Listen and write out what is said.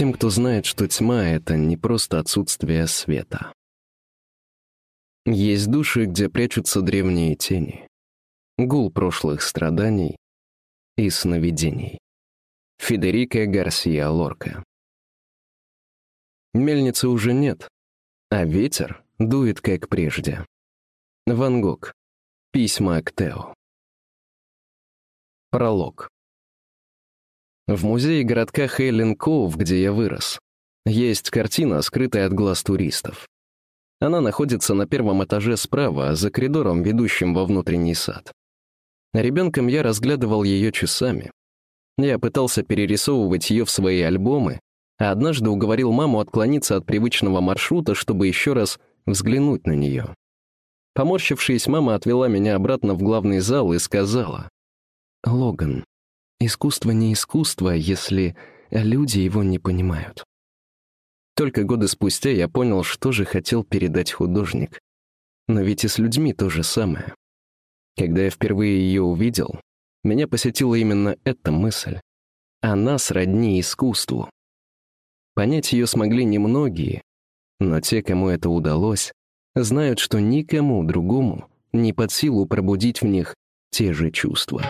Тем, кто знает, что тьма — это не просто отсутствие света. Есть души, где прячутся древние тени, гул прошлых страданий и сновидений. Федерико Гарсия Лорка Мельницы уже нет, а ветер дует, как прежде. Ван Гог. Письма к Тео. Пролог. В музее городка Хейлен Коув, где я вырос, есть картина, скрытая от глаз туристов. Она находится на первом этаже справа, за коридором, ведущим во внутренний сад. Ребенком я разглядывал ее часами. Я пытался перерисовывать ее в свои альбомы, а однажды уговорил маму отклониться от привычного маршрута, чтобы еще раз взглянуть на нее. Поморщившись, мама отвела меня обратно в главный зал и сказала, «Логан, Искусство не искусство, если люди его не понимают. Только годы спустя я понял, что же хотел передать художник. Но ведь и с людьми то же самое. Когда я впервые ее увидел, меня посетила именно эта мысль. Она сродни искусству. Понять ее смогли немногие, но те, кому это удалось, знают, что никому другому не под силу пробудить в них те же чувства.